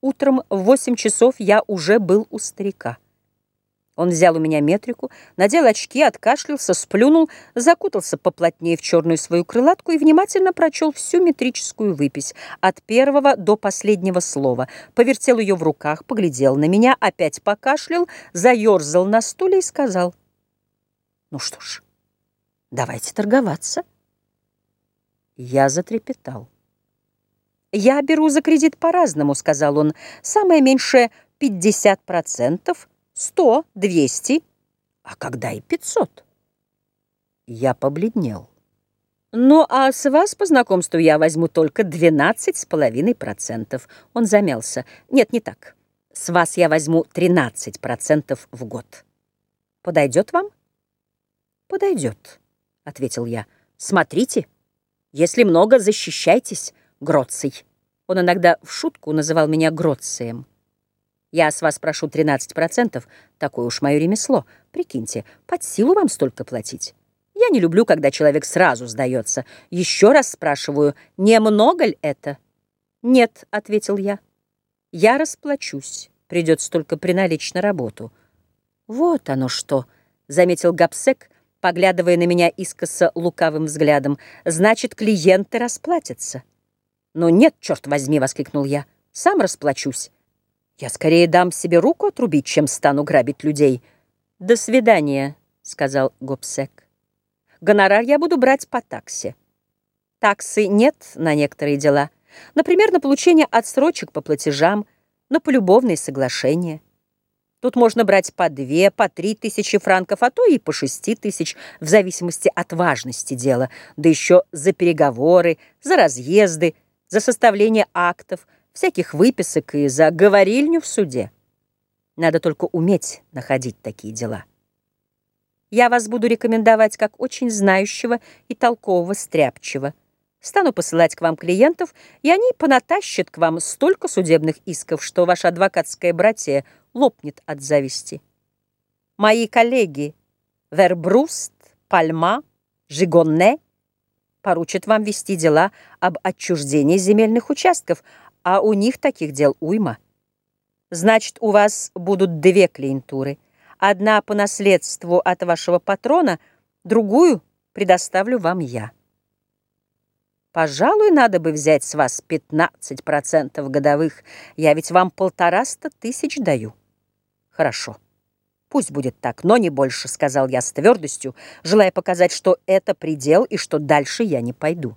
Утром в восемь часов я уже был у старика. Он взял у меня метрику, надел очки, откашлялся, сплюнул, закутался поплотнее в черную свою крылатку и внимательно прочел всю метрическую выпись от первого до последнего слова, повертел ее в руках, поглядел на меня, опять покашлял, заерзал на стуле и сказал, «Ну что ж, давайте торговаться». Я затрепетал. «Я беру за кредит по-разному», — сказал он. «Самое меньшее — 50%, 100, 200, а когда и 500». Я побледнел. «Ну, а с вас по знакомству я возьму только 12,5%. Он замялся. «Нет, не так. С вас я возьму 13% в год. Подойдет вам?» «Подойдет», — ответил я. «Смотрите, если много, защищайтесь». Гроций. Он иногда в шутку называл меня Гроцием. Я с вас прошу 13%, такое уж мое ремесло. Прикиньте, под силу вам столько платить. Я не люблю, когда человек сразу сдается. Еще раз спрашиваю, немного ли это? Нет, ответил я. Я расплачусь, придется только приналечь на работу. Вот оно что, заметил Гапсек, поглядывая на меня искоса лукавым взглядом. Значит, клиенты расплатятся. «Но нет, черт возьми!» — воскликнул я. «Сам расплачусь. Я скорее дам себе руку отрубить, чем стану грабить людей». «До свидания», — сказал Гобсек. «Гонорар я буду брать по таксе. Таксы нет на некоторые дела. Например, на получение отсрочек по платежам, на полюбовные соглашения». Тут можно брать по две, по три тысячи франков, а то и по шести тысяч, в зависимости от важности дела, да еще за переговоры, за разъезды, за составление актов, всяких выписок и за говорильню в суде. Надо только уметь находить такие дела. Я вас буду рекомендовать как очень знающего и толкового стряпчего. Стану посылать к вам клиентов, и они понатащат к вам столько судебных исков, что ваше адвокатское братье лопнет от зависти. Мои коллеги Вербруст, Пальма, Жигонне поручат вам вести дела об отчуждении земельных участков, а у них таких дел уйма. Значит, у вас будут две клиентуры. Одна по наследству от вашего патрона, другую предоставлю вам я. Пожалуй, надо бы взять с вас 15% годовых. Я ведь вам полтораста тысяч даю. Хорошо. «Пусть будет так, но не больше», — сказал я с твердостью, желая показать, что это предел и что дальше я не пойду.